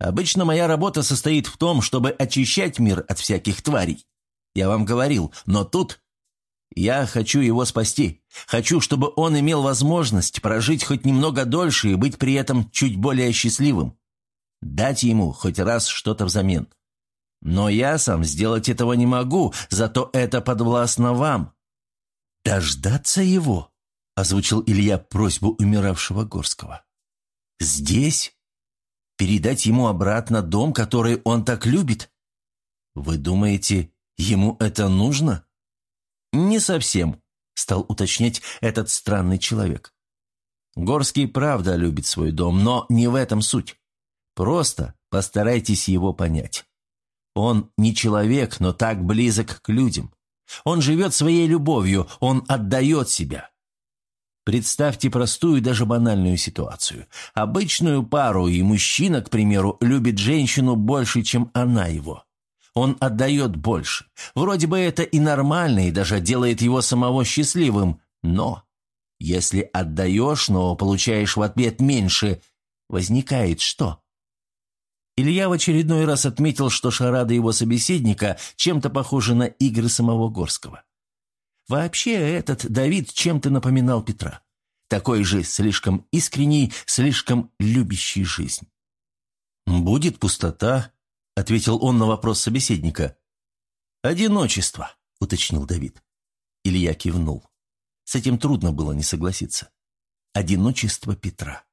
«Обычно моя работа состоит в том, чтобы очищать мир от всяких тварей. Я вам говорил, но тут я хочу его спасти. Хочу, чтобы он имел возможность прожить хоть немного дольше и быть при этом чуть более счастливым. Дать ему хоть раз что-то взамен. Но я сам сделать этого не могу, зато это подвластно вам». «Дождаться его?» – озвучил Илья просьбу умиравшего Горского. «Здесь? Передать ему обратно дом, который он так любит? Вы думаете, ему это нужно?» «Не совсем», – стал уточнять этот странный человек. «Горский правда любит свой дом, но не в этом суть. Просто постарайтесь его понять. Он не человек, но так близок к людям. Он живет своей любовью, он отдает себя. Представьте простую, даже банальную ситуацию. Обычную пару, и мужчина, к примеру, любит женщину больше, чем она его. Он отдает больше. Вроде бы это и нормально, и даже делает его самого счастливым. Но если отдаешь, но получаешь в ответ меньше, возникает что? Илья в очередной раз отметил, что шарады его собеседника чем-то похожи на игры самого Горского. Вообще этот Давид чем-то напоминал Петра. Такой же слишком искренний, слишком любящий жизнь. «Будет пустота», — ответил он на вопрос собеседника. «Одиночество», — уточнил Давид. Илья кивнул. С этим трудно было не согласиться. Одиночество Петра.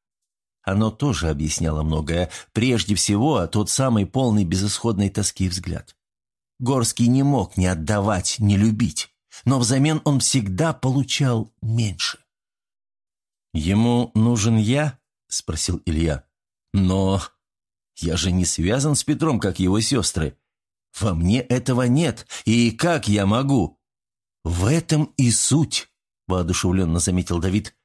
Оно тоже объясняло многое. Прежде всего, тот самый полный безысходной тоски взгляд. Горский не мог ни отдавать, ни любить, но взамен он всегда получал меньше. «Ему нужен я?» – спросил Илья. «Но я же не связан с Петром, как его сестры. Во мне этого нет, и как я могу?» «В этом и суть», – воодушевленно заметил Давид.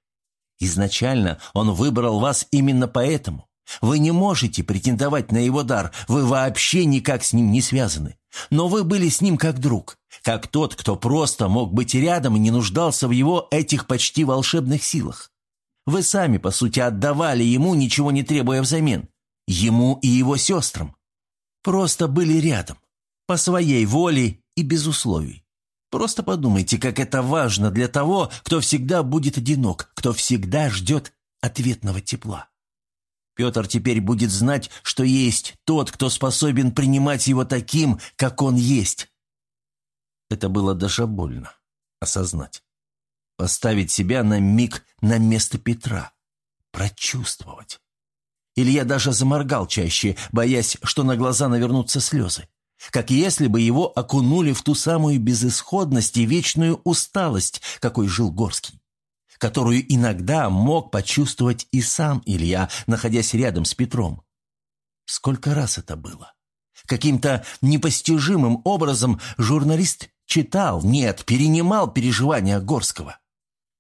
Изначально он выбрал вас именно поэтому. Вы не можете претендовать на его дар, вы вообще никак с ним не связаны. Но вы были с ним как друг, как тот, кто просто мог быть рядом и не нуждался в его этих почти волшебных силах. Вы сами, по сути, отдавали ему, ничего не требуя взамен. Ему и его сестрам. Просто были рядом, по своей воле и без условий. Просто подумайте, как это важно для того, кто всегда будет одинок, кто всегда ждет ответного тепла. Петр теперь будет знать, что есть тот, кто способен принимать его таким, как он есть. Это было даже больно осознать. Поставить себя на миг на место Петра. прочувствовать. Илья даже заморгал чаще, боясь, что на глаза навернутся слезы. Как если бы его окунули в ту самую безысходность и вечную усталость, какой жил Горский, которую иногда мог почувствовать и сам Илья, находясь рядом с Петром. Сколько раз это было? Каким-то непостижимым образом журналист читал, нет, перенимал переживания Горского.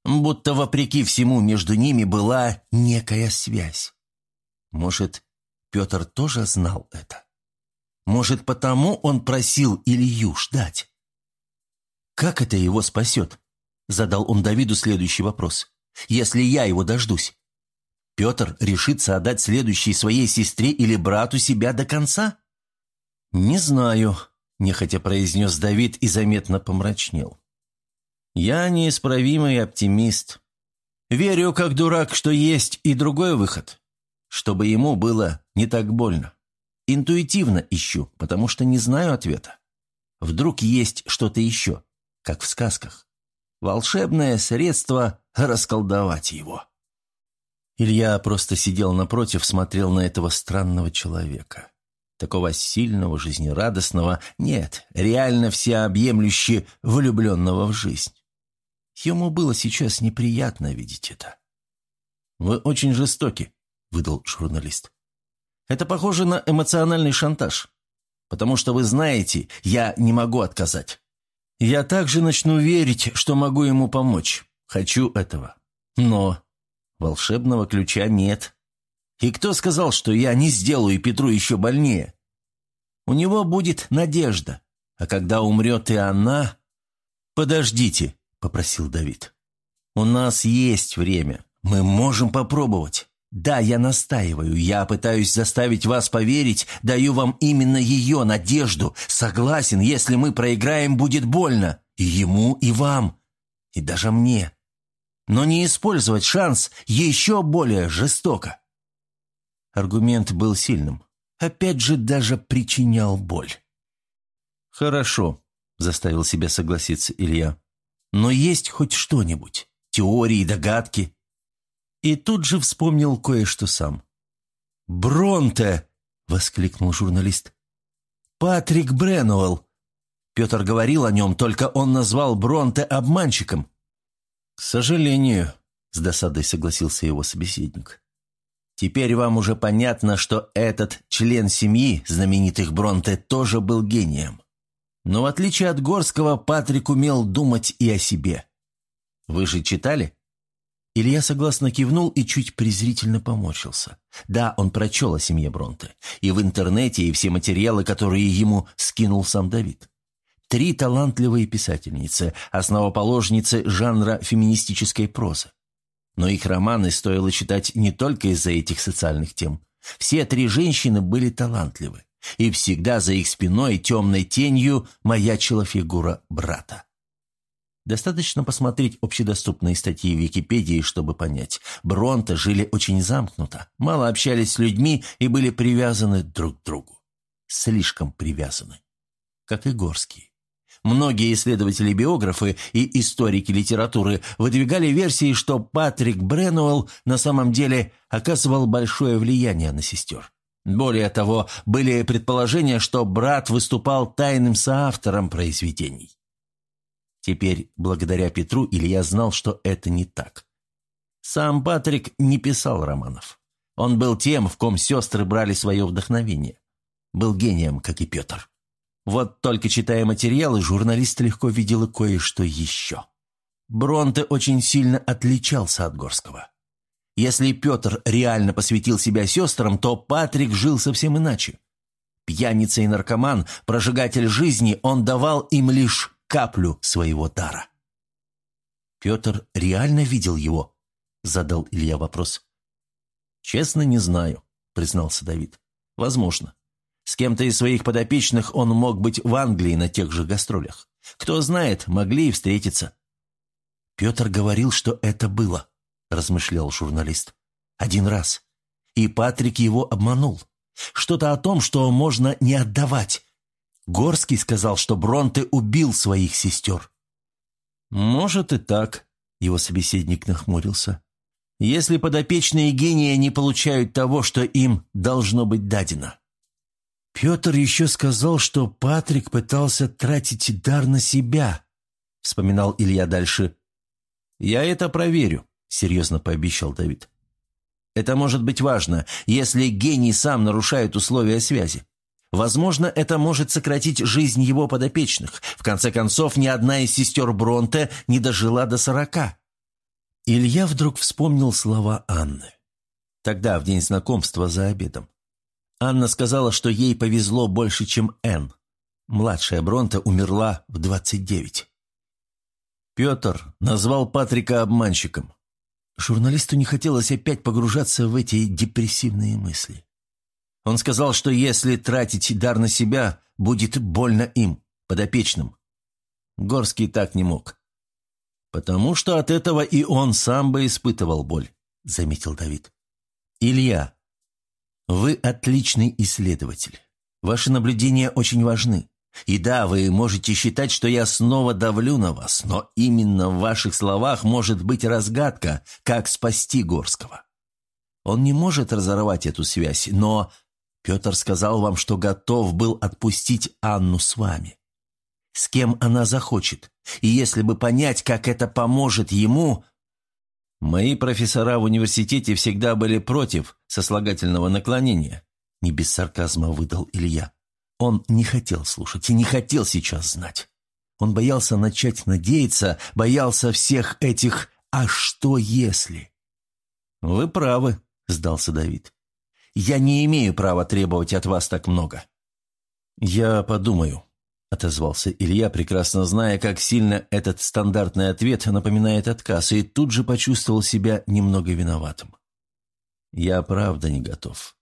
Будто вопреки всему между ними была некая связь. Может, Петр тоже знал это? Может, потому он просил Илью ждать? «Как это его спасет?» – задал он Давиду следующий вопрос. «Если я его дождусь, Петр решится отдать следующей своей сестре или брату себя до конца?» «Не знаю», – нехотя произнес Давид и заметно помрачнел. «Я неисправимый оптимист. Верю, как дурак, что есть и другой выход, чтобы ему было не так больно. Интуитивно ищу, потому что не знаю ответа. Вдруг есть что-то еще, как в сказках. Волшебное средство расколдовать его». Илья просто сидел напротив, смотрел на этого странного человека. Такого сильного, жизнерадостного, нет, реально всеобъемлюще влюбленного в жизнь. Ему было сейчас неприятно видеть это. «Вы очень жестоки», — выдал журналист. «Это похоже на эмоциональный шантаж, потому что вы знаете, я не могу отказать. Я также начну верить, что могу ему помочь. Хочу этого. Но волшебного ключа нет. И кто сказал, что я не сделаю Петру еще больнее? У него будет надежда, а когда умрет и она... «Подождите», — попросил Давид. «У нас есть время. Мы можем попробовать. Да, я настаиваю, я пытаюсь заставить вас поверить, даю вам именно ее надежду. Согласен, если мы проиграем, будет больно. И ему, и вам, и даже мне. Но не использовать шанс еще более жестоко». Аргумент был сильным опять же даже причинял боль. «Хорошо», — заставил себя согласиться Илья. «Но есть хоть что-нибудь? Теории, догадки?» И тут же вспомнил кое-что сам. «Бронте!» — воскликнул журналист. «Патрик Бренуэлл!» Петр говорил о нем, только он назвал Бронте обманщиком. «К сожалению», — с досадой согласился его собеседник. Теперь вам уже понятно, что этот член семьи знаменитых Бронте тоже был гением. Но в отличие от Горского, Патрик умел думать и о себе. Вы же читали? Илья согласно кивнул и чуть презрительно поморщился. Да, он прочел о семье Бронте. И в интернете, и все материалы, которые ему скинул сам Давид. Три талантливые писательницы, основоположницы жанра феминистической прозы. Но их романы стоило читать не только из-за этих социальных тем. Все три женщины были талантливы, и всегда за их спиной темной тенью маячила фигура брата. Достаточно посмотреть общедоступные статьи в Википедии, чтобы понять. Бронте жили очень замкнуто, мало общались с людьми и были привязаны друг к другу. Слишком привязаны. Как и Горские. Многие исследователи-биографы и историки литературы выдвигали версии, что Патрик Бренуэлл на самом деле оказывал большое влияние на сестер. Более того, были предположения, что брат выступал тайным соавтором произведений. Теперь, благодаря Петру, Илья знал, что это не так. Сам Патрик не писал романов. Он был тем, в ком сестры брали свое вдохновение. Был гением, как и Петр. Вот только читая материалы, журналист легко видел кое-что еще. Бронте очень сильно отличался от Горского. Если Петр реально посвятил себя сестрам, то Патрик жил совсем иначе. Пьяница и наркоман, прожигатель жизни, он давал им лишь каплю своего дара. «Петр реально видел его?» – задал Илья вопрос. «Честно, не знаю», – признался Давид. «Возможно. С кем-то из своих подопечных он мог быть в Англии на тех же гастролях. Кто знает, могли и встретиться. «Петр говорил, что это было», – размышлял журналист. «Один раз. И Патрик его обманул. Что-то о том, что можно не отдавать. Горский сказал, что Бронте убил своих сестер». «Может и так», – его собеседник нахмурился. если подопечные гения не получают того, что им должно быть дадено. Петр еще сказал, что Патрик пытался тратить дар на себя, вспоминал Илья дальше. «Я это проверю», — серьезно пообещал Давид. «Это может быть важно, если гений сам нарушает условия связи. Возможно, это может сократить жизнь его подопечных. В конце концов, ни одна из сестер Бронте не дожила до сорока». Илья вдруг вспомнил слова Анны. Тогда, в день знакомства за обедом. Анна сказала, что ей повезло больше, чем Энн. Младшая Бронте умерла в 29. Петр назвал Патрика обманщиком. Журналисту не хотелось опять погружаться в эти депрессивные мысли. Он сказал, что если тратить дар на себя, будет больно им, подопечным. Горский так не мог. «Потому что от этого и он сам бы испытывал боль», — заметил Давид. «Илья, вы отличный исследователь. Ваши наблюдения очень важны. И да, вы можете считать, что я снова давлю на вас, но именно в ваших словах может быть разгадка, как спасти Горского. Он не может разорвать эту связь, но Петр сказал вам, что готов был отпустить Анну с вами. С кем она захочет. И если бы понять, как это поможет ему... Мои профессора в университете всегда были против сослагательного наклонения. Не без сарказма выдал Илья. Он не хотел слушать и не хотел сейчас знать. Он боялся начать надеяться, боялся всех этих «а что если?». «Вы правы», — сдался Давид. «Я не имею права требовать от вас так много». «Я подумаю», — отозвался Илья, прекрасно зная, как сильно этот стандартный ответ напоминает отказ, и тут же почувствовал себя немного виноватым. «Я правда не готов.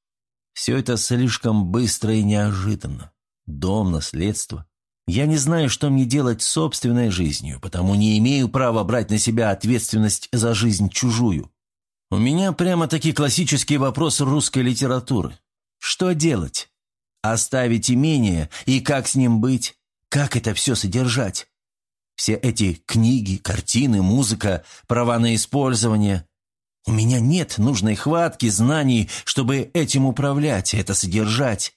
Все это слишком быстро и неожиданно. Дом, наследство. Я не знаю, что мне делать с собственной жизнью, потому не имею права брать на себя ответственность за жизнь чужую. У меня прямо-таки классический вопрос русской литературы. Что делать? Оставить имение и как с ним быть? Как это все содержать? Все эти книги, картины, музыка, права на использование. У меня нет нужной хватки, знаний, чтобы этим управлять, это содержать.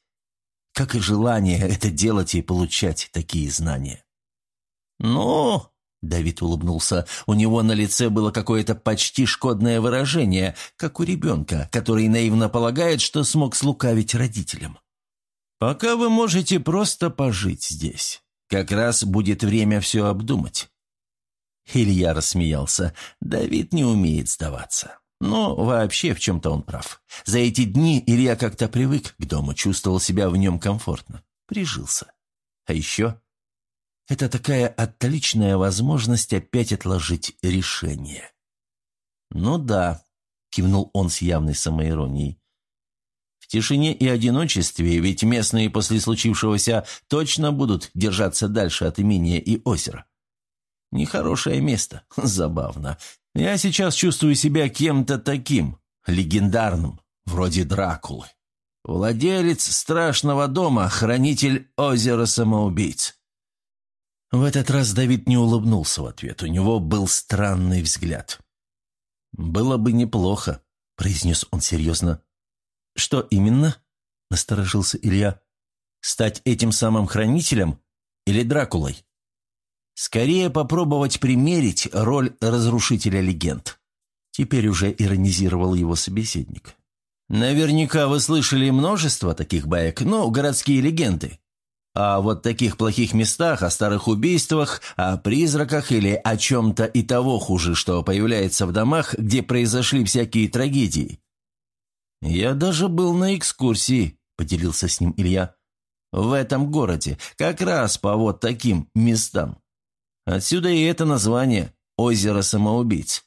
Как и желание это делать и получать такие знания. «Ну...» — Давид улыбнулся. У него на лице было какое-то почти шкодное выражение, как у ребенка, который наивно полагает, что смог слукавить родителям. «Пока вы можете просто пожить здесь. Как раз будет время все обдумать». Илья рассмеялся. Давид не умеет сдаваться. Но вообще в чем-то он прав. За эти дни Илья как-то привык к дому, чувствовал себя в нем комфортно. Прижился. А еще это такая отличная возможность опять отложить решение. «Ну да», — кивнул он с явной самоиронией. «В тишине и одиночестве, ведь местные после случившегося точно будут держаться дальше от имения и озера. Нехорошее место, забавно. Я сейчас чувствую себя кем-то таким, легендарным, вроде Дракулы. Владелец страшного дома, хранитель озера самоубийц. В этот раз Давид не улыбнулся в ответ, у него был странный взгляд. «Было бы неплохо», — произнес он серьезно. «Что именно?» — насторожился Илья. «Стать этим самым хранителем или Дракулой?» Скорее попробовать примерить роль разрушителя легенд. Теперь уже иронизировал его собеседник. Наверняка вы слышали множество таких баек, но городские легенды. А вот таких плохих местах, о старых убийствах, о призраках или о чем-то и того хуже, что появляется в домах, где произошли всякие трагедии. «Я даже был на экскурсии», — поделился с ним Илья. «В этом городе, как раз по вот таким местам. Отсюда и это название «Озеро самоубийц».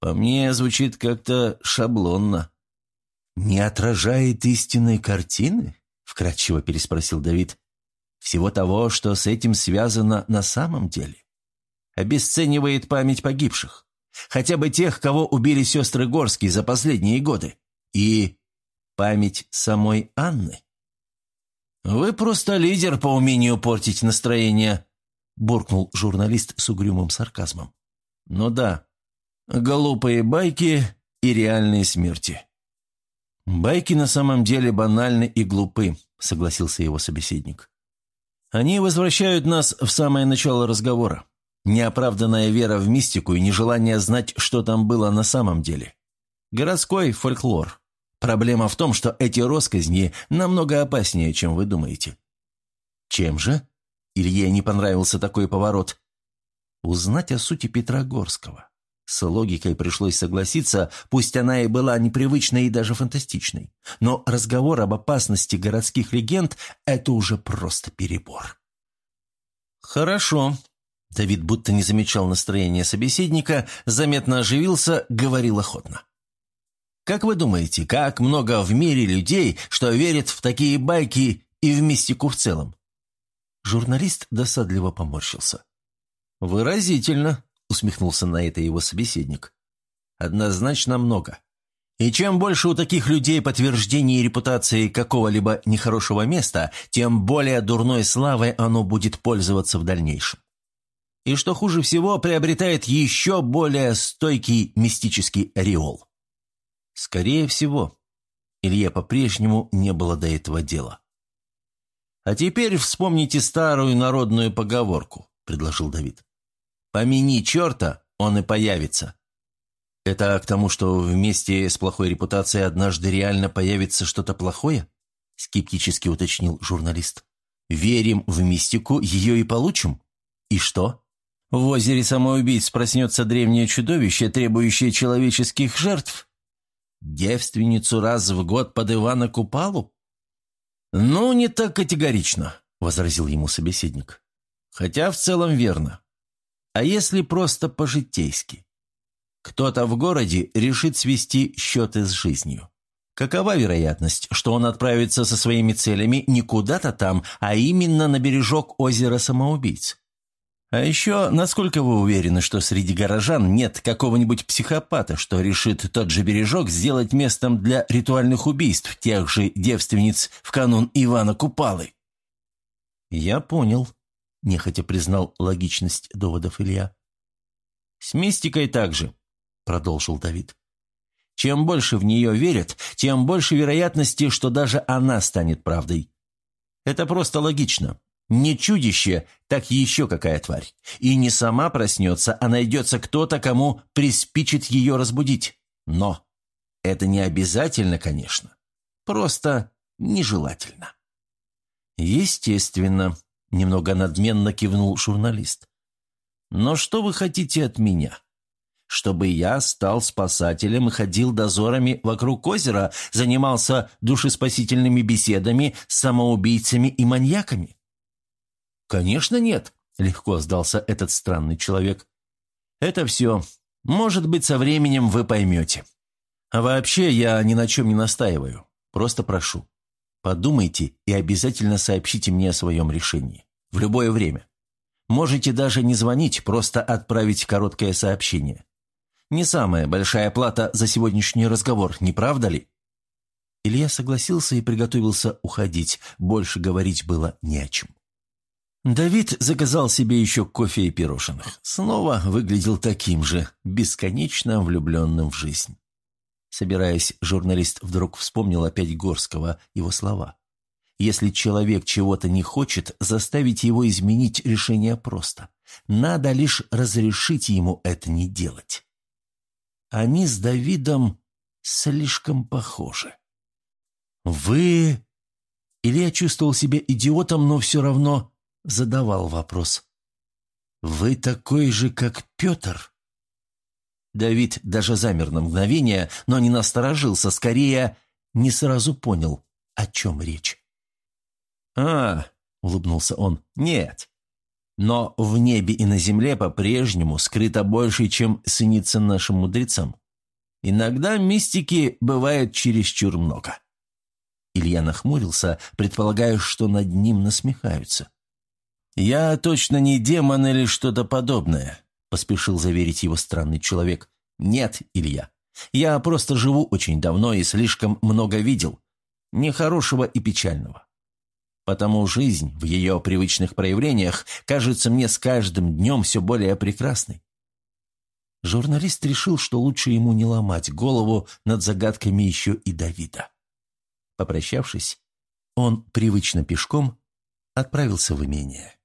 По мне, звучит как-то шаблонно. «Не отражает истинной картины?» — вкратчиво переспросил Давид. «Всего того, что с этим связано на самом деле. Обесценивает память погибших. Хотя бы тех, кого убили сестры Горские за последние годы. И память самой Анны. Вы просто лидер по умению портить настроение», – буркнул журналист с угрюмым сарказмом. «Ну да, глупые байки и реальные смерти. «Байки на самом деле банальны и глупы», — согласился его собеседник. «Они возвращают нас в самое начало разговора. Неоправданная вера в мистику и нежелание знать, что там было на самом деле. Городской фольклор. Проблема в том, что эти росказни намного опаснее, чем вы думаете». «Чем же?» Илье не понравился такой поворот. «Узнать о сути Петра Горского». С логикой пришлось согласиться, пусть она и была непривычной и даже фантастичной. Но разговор об опасности городских легенд – это уже просто перебор. «Хорошо». Давид будто не замечал настроения собеседника, заметно оживился, говорил охотно. «Как вы думаете, как много в мире людей, что верят в такие байки и в мистику в целом?» Журналист досадливо поморщился. «Выразительно», усмехнулся на это его собеседник. «Однозначно много. И чем больше у таких людей подтверждений репутации какого-либо нехорошего места, тем более дурной славой оно будет пользоваться в дальнейшем. И что хуже всего, приобретает еще более стойкий мистический ореол. Скорее всего, Илье по-прежнему не было до этого дела. «А теперь вспомните старую народную поговорку», — предложил Давид. Помяни черта, он и появится. Это к тому, что вместе с плохой репутацией однажды реально появится что-то плохое? Скептически уточнил журналист. Верим в мистику, ее и получим? И что? В озере самоубийц проснется древнее чудовище, требующее человеческих жертв? Девственницу раз в год под Ивана Купалу? «Ну, не так категорично», — возразил ему собеседник. «Хотя в целом верно. А если просто по-житейски? Кто-то в городе решит свести счеты с жизнью. Какова вероятность, что он отправится со своими целями не куда-то там, а именно на бережок озера самоубийц? А еще, насколько вы уверены, что среди горожан нет какого-нибудь психопата, что решит тот же бережок сделать местом для ритуальных убийств тех же девственниц в канун Ивана Купалы? Я понял, нехотя признал логичность доводов Илья. «С мистикой также», — продолжил Давид. «Чем больше в нее верят, тем больше вероятности, что даже она станет правдой. Это просто логично. Не чудище, так еще какая тварь. И не сама проснется, а найдется кто-то, кому приспичит ее разбудить. Но это не обязательно, конечно. Просто нежелательно». «Естественно», Немного надменно кивнул журналист. «Но что вы хотите от меня? Чтобы я стал спасателем и ходил дозорами вокруг озера, занимался душеспасительными беседами с самоубийцами и маньяками?» «Конечно нет», — легко сдался этот странный человек. «Это все. Может быть, со временем вы поймете. А вообще я ни на чем не настаиваю. Просто прошу. Подумайте и обязательно сообщите мне о своем решении. В любое время. Можете даже не звонить, просто отправить короткое сообщение. Не самая большая плата за сегодняшний разговор, не правда ли?» Илья согласился и приготовился уходить. Больше говорить было не о чем. Давид заказал себе еще кофе и пирожных. Снова выглядел таким же, бесконечно влюбленным в жизнь. Собираясь, журналист вдруг вспомнил опять Горского, его слова. «Если человек чего-то не хочет, заставить его изменить решение просто. Надо лишь разрешить ему это не делать». Они с Давидом слишком похожи. «Вы...» Илья чувствовал себя идиотом, но все равно задавал вопрос. «Вы такой же, как Петр?» Давид даже замер на мгновение, но не насторожился, скорее не сразу понял, о чем речь. «А, — улыбнулся он, — нет. Но в небе и на земле по-прежнему скрыто больше, чем снится нашим мудрецам. Иногда мистики бывает чересчур много». Илья нахмурился, предполагая, что над ним насмехаются. «Я точно не демон или что-то подобное поспешил заверить его странный человек. «Нет, Илья. Я просто живу очень давно и слишком много видел. Нехорошего и печального. Потому жизнь в ее привычных проявлениях кажется мне с каждым днем все более прекрасной. Журналист решил, что лучше ему не ломать голову над загадками еще и Давида. Попрощавшись, он привычно пешком отправился в имение.